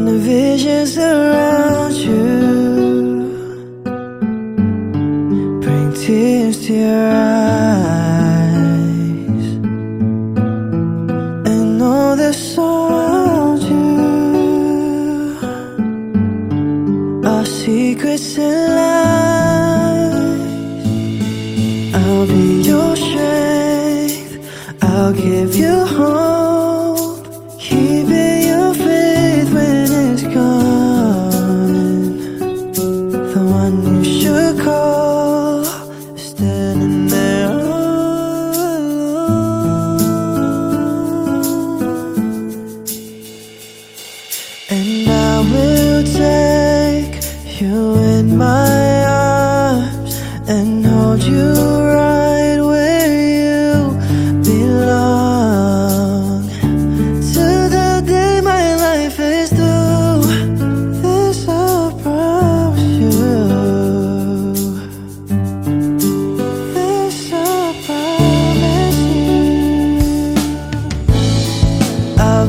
When the visions around you bring tears to your eyes, and all that's around you are secrets and lies. I'll be your strength. I'll give you hope. You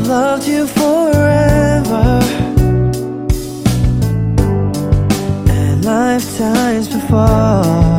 loved you forever and lifetimes before.